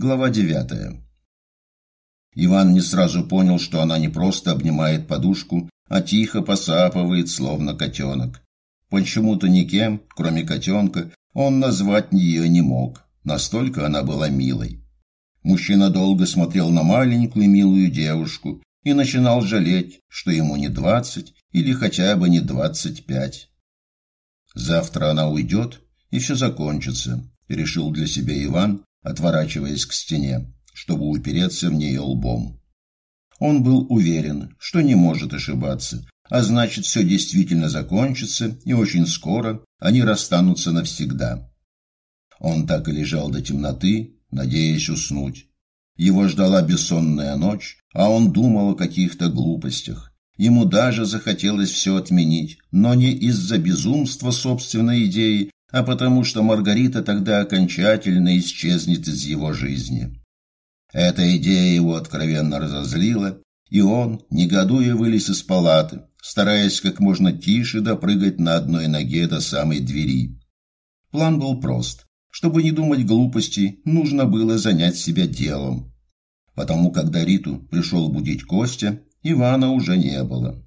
Глава девятая. Иван не сразу понял, что она не просто обнимает подушку, а тихо посапывает, словно котенок. Почему-то никем, кроме котенка, он назвать ее не мог. Настолько она была милой. Мужчина долго смотрел на маленькую милую девушку и начинал жалеть, что ему не двадцать или хотя бы не двадцать пять. Завтра она уйдет, и все закончится, решил для себя Иван, отворачиваясь к стене, чтобы упереться в нее лбом. Он был уверен, что не может ошибаться, а значит, все действительно закончится, и очень скоро они расстанутся навсегда. Он так и лежал до темноты, надеясь уснуть. Его ждала бессонная ночь, а он думал о каких-то глупостях. Ему даже захотелось все отменить, но не из-за безумства собственной идеи, а потому что Маргарита тогда окончательно исчезнет из его жизни. Эта идея его откровенно разозлила, и он, негодуя, вылез из палаты, стараясь как можно тише допрыгать на одной ноге до самой двери. План был прост. Чтобы не думать глупостей, нужно было занять себя делом. Потому, когда Риту пришел будить Костя, Ивана уже не было.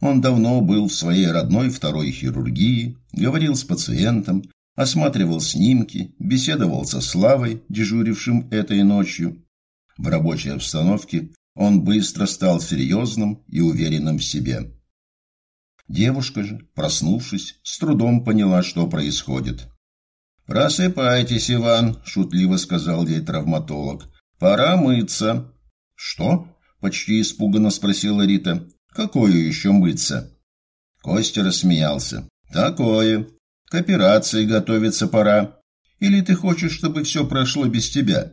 Он давно был в своей родной второй хирургии, говорил с пациентом, осматривал снимки, беседовал со Славой, дежурившим этой ночью. В рабочей обстановке он быстро стал серьезным и уверенным в себе. Девушка же, проснувшись, с трудом поняла, что происходит. «Просыпайтесь, Иван», – шутливо сказал ей травматолог. «Пора мыться». «Что?» – почти испуганно спросила Рита. «Какое еще мыться?» Костя рассмеялся. «Такое. К операции готовиться пора. Или ты хочешь, чтобы все прошло без тебя?»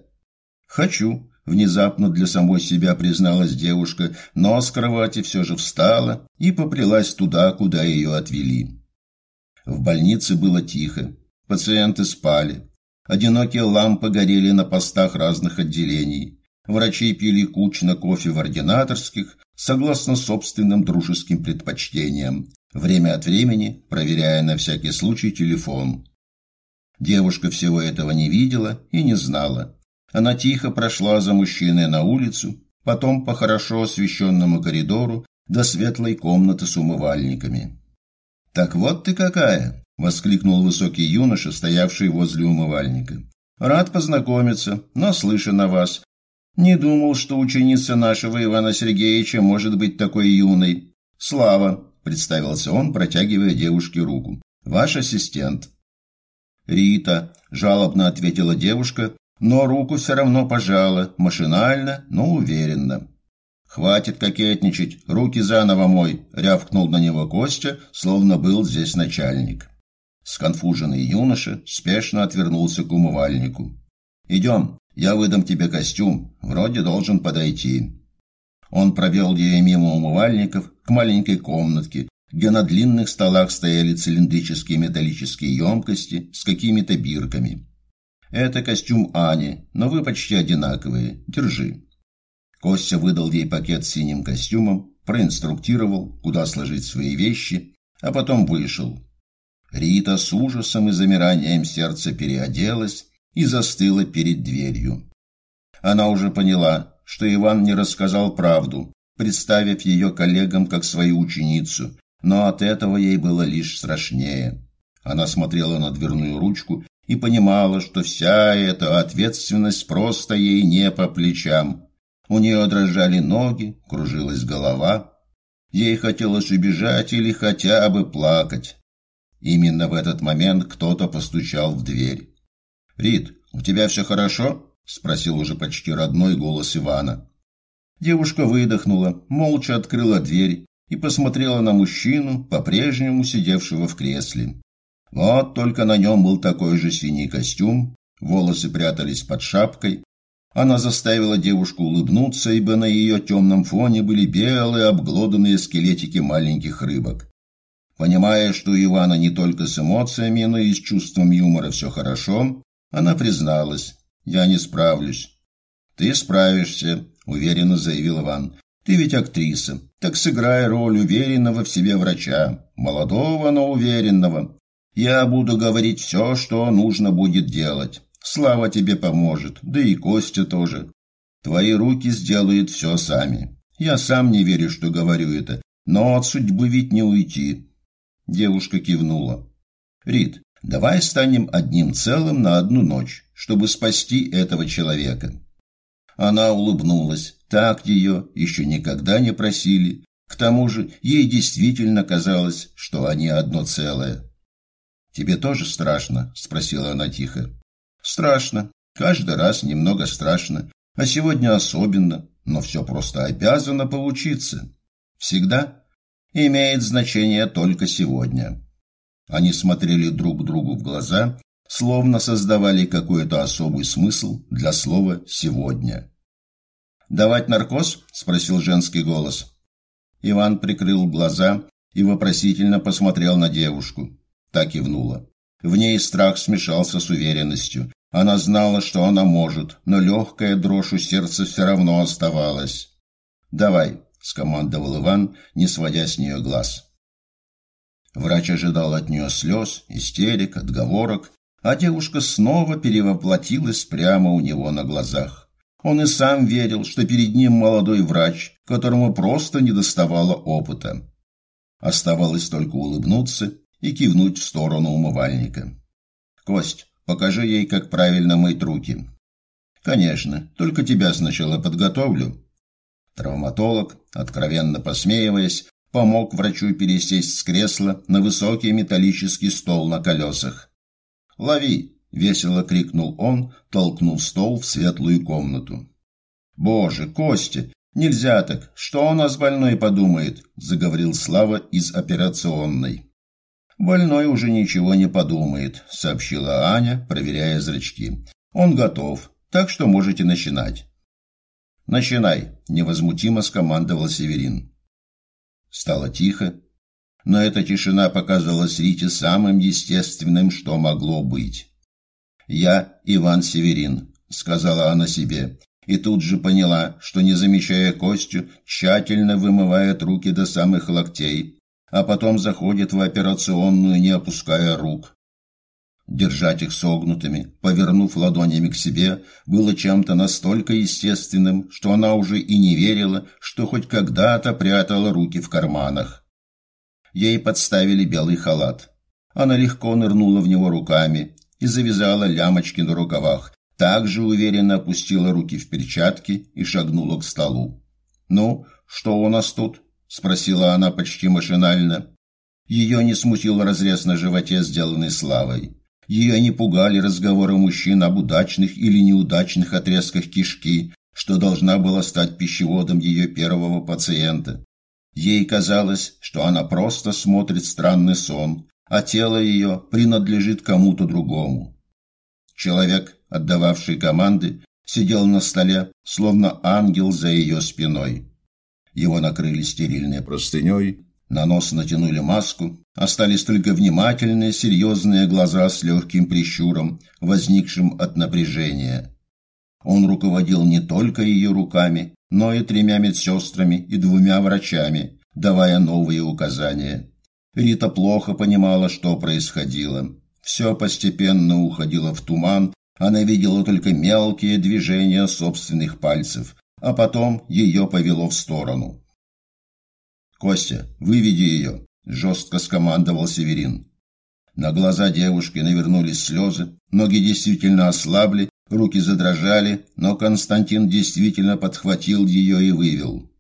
«Хочу», – внезапно для самой себя призналась девушка, но с кровати все же встала и попрялась туда, куда ее отвели. В больнице было тихо. Пациенты спали. Одинокие лампы горели на постах разных отделений. Врачи пили кучно кофе в ординаторских, согласно собственным дружеским предпочтениям, время от времени проверяя на всякий случай телефон. Девушка всего этого не видела и не знала. Она тихо прошла за мужчиной на улицу, потом по хорошо освещенному коридору до светлой комнаты с умывальниками. «Так вот ты какая!» — воскликнул высокий юноша, стоявший возле умывальника. «Рад познакомиться, наслышан о вас. Не думал, что ученица нашего Ивана Сергеевича может быть такой юной. Слава!» — представился он, протягивая девушке руку. «Ваш ассистент». «Рита», — жалобно ответила девушка, но руку все равно пожала, машинально, но уверенно. «Хватит кокетничать, руки заново мой!» — рявкнул на него Костя, словно был здесь начальник. Сконфуженный юноша спешно отвернулся к умывальнику. «Идем, я выдам тебе костюм, вроде должен подойти». Он провел ее мимо умывальников к маленькой комнатке, где на длинных столах стояли цилиндрические металлические емкости с какими-то бирками. «Это костюм Ани, но вы почти одинаковые. Держи». Костя выдал ей пакет с синим костюмом, проинструктировал, куда сложить свои вещи, а потом вышел, Рита с ужасом и замиранием сердца переоделась и застыла перед дверью. Она уже поняла, что Иван не рассказал правду, представив ее коллегам как свою ученицу, но от этого ей было лишь страшнее. Она смотрела на дверную ручку и понимала, что вся эта ответственность просто ей не по плечам. У нее дрожали ноги, кружилась голова. Ей хотелось убежать или хотя бы плакать. Именно в этот момент кто-то постучал в дверь. «Рит, у тебя все хорошо?» – спросил уже почти родной голос Ивана. Девушка выдохнула, молча открыла дверь и посмотрела на мужчину, по-прежнему сидевшего в кресле. Вот только на нем был такой же синий костюм, волосы прятались под шапкой. Она заставила девушку улыбнуться, ибо на ее темном фоне были белые обглоданные скелетики маленьких рыбок. Понимая, что у Ивана не только с эмоциями, но и с чувством юмора все хорошо, она призналась, «Я не справлюсь». «Ты справишься», — уверенно заявил Иван. «Ты ведь актриса, так сыграй роль уверенного в себе врача, молодого, но уверенного. Я буду говорить все, что нужно будет делать. Слава тебе поможет, да и Костя тоже. Твои руки сделают все сами. Я сам не верю, что говорю это, но от судьбы ведь не уйти. Девушка кивнула. Рит, давай станем одним целым на одну ночь, чтобы спасти этого человека. Она улыбнулась. Так ее еще никогда не просили. К тому же ей действительно казалось, что они одно целое. «Тебе тоже страшно?» – спросила она тихо. «Страшно. Каждый раз немного страшно. А сегодня особенно. Но все просто обязано получиться. Всегда имеет значение только сегодня». Они смотрели друг другу в глаза, словно создавали какой-то особый смысл для слова «сегодня». «Давать наркоз?» – спросил женский голос. Иван прикрыл глаза и вопросительно посмотрел на девушку. Так кивнула. В ней страх смешался с уверенностью. Она знала, что она может, но легкая дрожь у сердца все равно оставалась. «Давай», — скомандовал Иван, не сводя с нее глаз. Врач ожидал от нее слез, истерик, отговорок, а девушка снова перевоплотилась прямо у него на глазах. Он и сам верил, что перед ним молодой врач, которому просто не доставало опыта. Оставалось только улыбнуться и кивнуть в сторону умывальника. «Кость, покажи ей, как правильно мыть руки». «Конечно, только тебя сначала подготовлю». Травматолог, откровенно посмеиваясь, помог врачу пересесть с кресла на высокий металлический стол на колесах. «Лови!» — весело крикнул он, толкнув стол в светлую комнату. «Боже, Костя, нельзя так! Что у нас больной подумает?» — заговорил Слава из операционной. «Больной уже ничего не подумает», — сообщила Аня, проверяя зрачки. «Он готов, так что можете начинать». «Начинай», — невозмутимо скомандовал Северин. Стало тихо, но эта тишина показалась Рите самым естественным, что могло быть. «Я Иван Северин», — сказала она себе, и тут же поняла, что, не замечая Костю, тщательно вымывает руки до самых локтей, а потом заходит в операционную, не опуская рук. Держать их согнутыми, повернув ладонями к себе, было чем-то настолько естественным, что она уже и не верила, что хоть когда-то прятала руки в карманах. Ей подставили белый халат. Она легко нырнула в него руками и завязала лямочки на рукавах, также уверенно опустила руки в перчатки и шагнула к столу. «Ну, что у нас тут?» – спросила она почти машинально. Ее не смутил разрез на животе, сделанный славой. Ее не пугали разговоры мужчин об удачных или неудачных отрезках кишки, что должна была стать пищеводом ее первого пациента. Ей казалось, что она просто смотрит странный сон, а тело ее принадлежит кому-то другому. Человек, отдававший команды, сидел на столе, словно ангел за ее спиной. Его накрыли стерильной простыней, на нос натянули маску, остались только внимательные, серьезные глаза с легким прищуром, возникшим от напряжения. Он руководил не только ее руками, но и тремя медсестрами и двумя врачами, давая новые указания. Рита плохо понимала, что происходило. Все постепенно уходило в туман, она видела только мелкие движения собственных пальцев, а потом ее повело в сторону. «Костя, выведи ее!» – жестко скомандовал Северин. На глаза девушки навернулись слезы, ноги действительно ослабли, руки задрожали, но Константин действительно подхватил ее и вывел.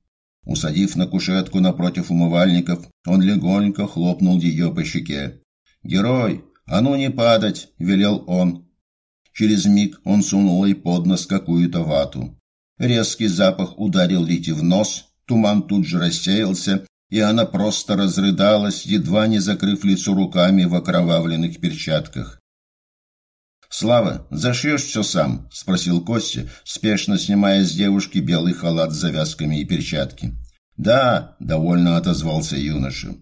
Усадив на кушетку напротив умывальников, он легонько хлопнул ее по щеке. «Герой, а ну не падать!» – велел он. Через миг он сунул ей под нос какую-то вату. Резкий запах ударил Лите в нос, туман тут же рассеялся, и она просто разрыдалась, едва не закрыв лицо руками в окровавленных перчатках. «Слава, зашьешь все сам?» – спросил Костя, спешно снимая с девушки белый халат с завязками и перчатки. «Да», – довольно отозвался юноша.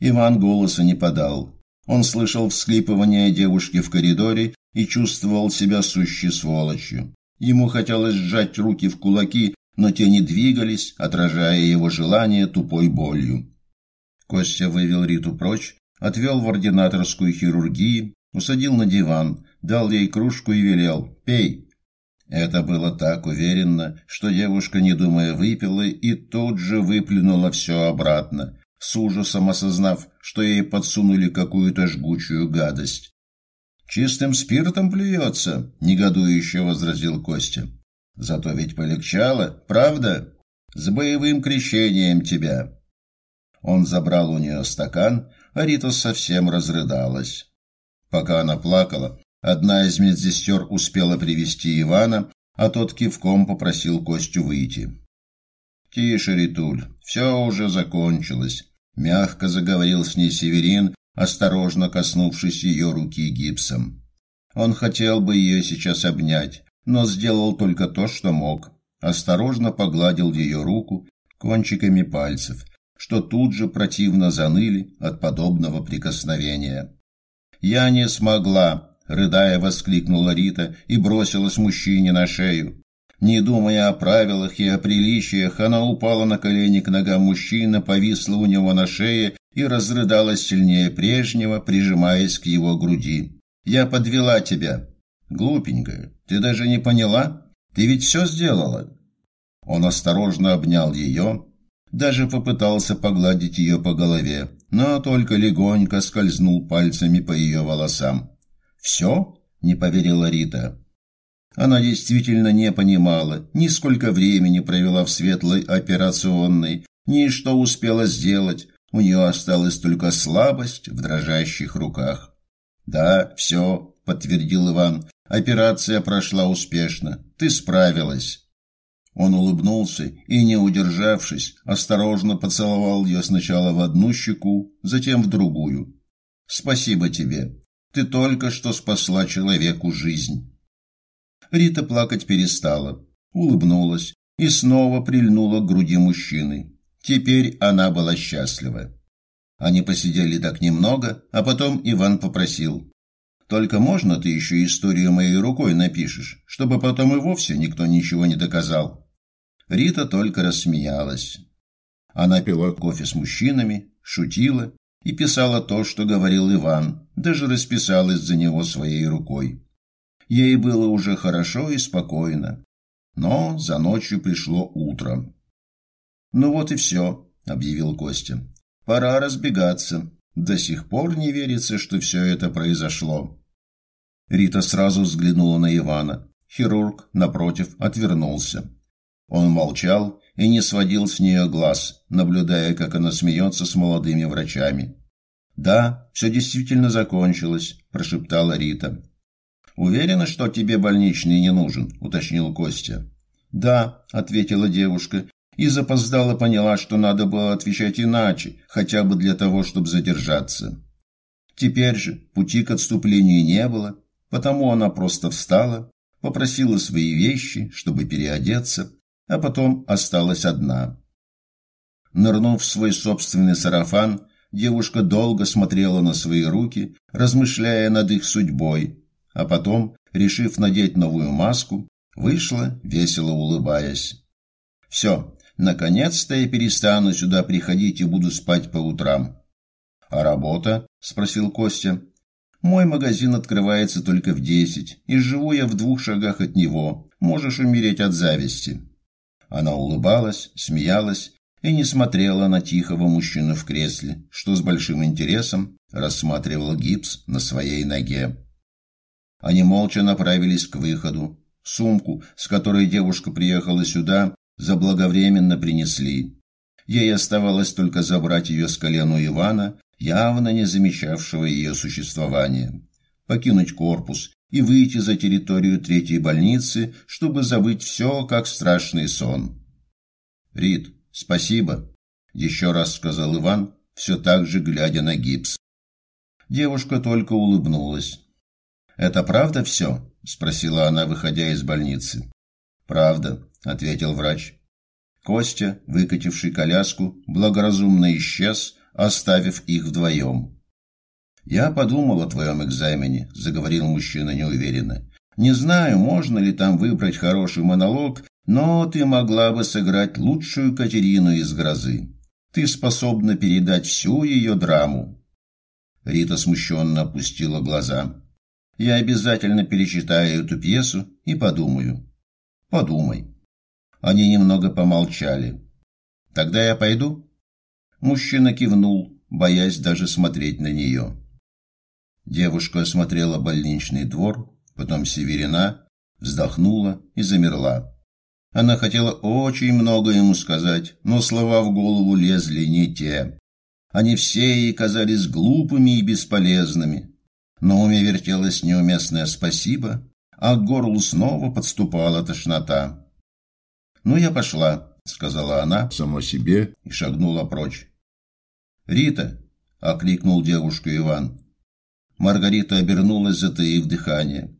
Иван голоса не подал. Он слышал всхлипывание девушки в коридоре и чувствовал себя сущей сволочью. Ему хотелось сжать руки в кулаки, но те не двигались, отражая его желание тупой болью. Костя вывел Риту прочь, отвел в ординаторскую хирургию, усадил на диван, дал ей кружку и велел «Пей». Это было так уверенно, что девушка, не думая, выпила и тут же выплюнула все обратно, с ужасом осознав, что ей подсунули какую-то жгучую гадость. «Чистым спиртом плюется», — негодующе возразил Костя. «Зато ведь полегчало, правда? С боевым крещением тебя». Он забрал у нее стакан, а Рита совсем разрыдалась. Пока она плакала, одна из медсестер успела привести Ивана, а тот кивком попросил Костю выйти. «Тише, Ритуль, все уже закончилось», — мягко заговорил с ней Северин, осторожно коснувшись ее руки гипсом. Он хотел бы ее сейчас обнять, но сделал только то, что мог. Осторожно погладил ее руку кончиками пальцев, что тут же противно заныли от подобного прикосновения. «Я не смогла!» — рыдая воскликнула Рита и бросилась мужчине на шею. Не думая о правилах и о приличиях, она упала на колени к ногам мужчины, повисла у него на шее и разрыдалась сильнее прежнего, прижимаясь к его груди. «Я подвела тебя!» «Глупенькая, ты даже не поняла? Ты ведь все сделала!» Он осторожно обнял ее, даже попытался погладить ее по голове, но только легонько скользнул пальцами по ее волосам. «Все?» – не поверила Рита. Она действительно не понимала, ни сколько времени провела в светлой операционной, ни что успела сделать, у нее осталась только слабость в дрожащих руках. «Да, все», – подтвердил Иван, – «операция прошла успешно, ты справилась». Он улыбнулся и, не удержавшись, осторожно поцеловал ее сначала в одну щеку, затем в другую. «Спасибо тебе. Ты только что спасла человеку жизнь». Рита плакать перестала, улыбнулась и снова прильнула к груди мужчины. Теперь она была счастлива. Они посидели так немного, а потом Иван попросил. «Только можно ты еще историю моей рукой напишешь, чтобы потом и вовсе никто ничего не доказал?» Рита только рассмеялась. Она пила кофе с мужчинами, шутила и писала то, что говорил Иван, даже расписалась за него своей рукой. Ей было уже хорошо и спокойно, но за ночью пришло утро. «Ну вот и все», — объявил Костя. «Пора разбегаться. До сих пор не верится, что все это произошло». Рита сразу взглянула на Ивана. Хирург, напротив, отвернулся. Он молчал и не сводил с нее глаз, наблюдая, как она смеется с молодыми врачами. «Да, все действительно закончилось», – прошептала Рита. «Уверена, что тебе больничный не нужен?» – уточнил Костя. «Да», – ответила девушка, и запоздала поняла, что надо было отвечать иначе, хотя бы для того, чтобы задержаться. Теперь же пути к отступлению не было, потому она просто встала, попросила свои вещи, чтобы переодеться, а потом осталась одна. Нырнув в свой собственный сарафан, девушка долго смотрела на свои руки, размышляя над их судьбой, а потом, решив надеть новую маску, вышла, весело улыбаясь. «Все, наконец-то я перестану сюда приходить и буду спать по утрам». «А работа?» – спросил Костя. «Мой магазин открывается только в десять, и живу я в двух шагах от него. Можешь умереть от зависти». Она улыбалась, смеялась и не смотрела на тихого мужчину в кресле, что с большим интересом рассматривал гипс на своей ноге. Они молча направились к выходу. Сумку, с которой девушка приехала сюда, заблаговременно принесли. Ей оставалось только забрать ее с колену Ивана, явно не замечавшего ее существования, покинуть корпус и выйти за территорию третьей больницы, чтобы забыть все, как страшный сон. «Рит, спасибо», — еще раз сказал Иван, все так же глядя на гипс. Девушка только улыбнулась. «Это правда все?» — спросила она, выходя из больницы. «Правда», — ответил врач. Костя, выкативший коляску, благоразумно исчез, оставив их вдвоем. «Я подумал о твоем экзамене», – заговорил мужчина неуверенно. «Не знаю, можно ли там выбрать хороший монолог, но ты могла бы сыграть лучшую Катерину из «Грозы». Ты способна передать всю ее драму». Рита смущенно опустила глаза. Я обязательно перечитаю эту пьесу и подумаю. Подумай. Они немного помолчали. Тогда я пойду? Мужчина кивнул, боясь даже смотреть на нее. Девушка осмотрела больничный двор, потом Северина, вздохнула и замерла. Она хотела очень много ему сказать, но слова в голову лезли не те. Они все ей казались глупыми и бесполезными. На уме вертелось неуместное «спасибо», а к горлу снова подступала тошнота. «Ну, я пошла», — сказала она само себе и шагнула прочь. «Рита!» — окликнул девушку Иван. Маргарита обернулась, затаив дыхание.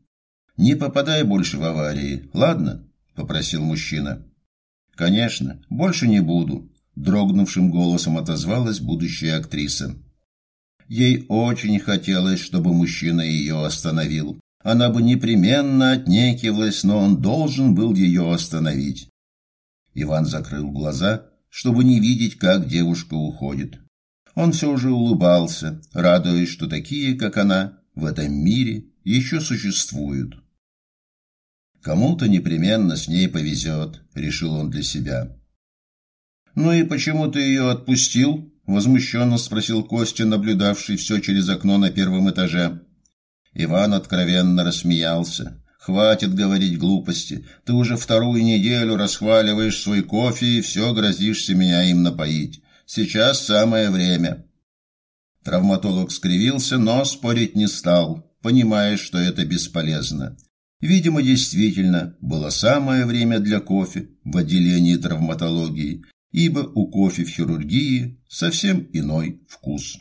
«Не попадай больше в аварии, ладно?» — попросил мужчина. «Конечно, больше не буду», — дрогнувшим голосом отозвалась будущая актриса. Ей очень хотелось, чтобы мужчина ее остановил. Она бы непременно отнекивалась, но он должен был ее остановить. Иван закрыл глаза, чтобы не видеть, как девушка уходит. Он все же улыбался, радуясь, что такие, как она, в этом мире еще существуют. Кому-то непременно с ней повезет, решил он для себя. «Ну и почему ты ее отпустил?» – возмущенно спросил Костя, наблюдавший все через окно на первом этаже. Иван откровенно рассмеялся. Хватит говорить глупости. Ты уже вторую неделю расхваливаешь свой кофе и все грозишься меня им напоить. Сейчас самое время. Травматолог скривился, но спорить не стал, понимая, что это бесполезно. Видимо, действительно, было самое время для кофе в отделении травматологии, ибо у кофе в хирургии совсем иной вкус.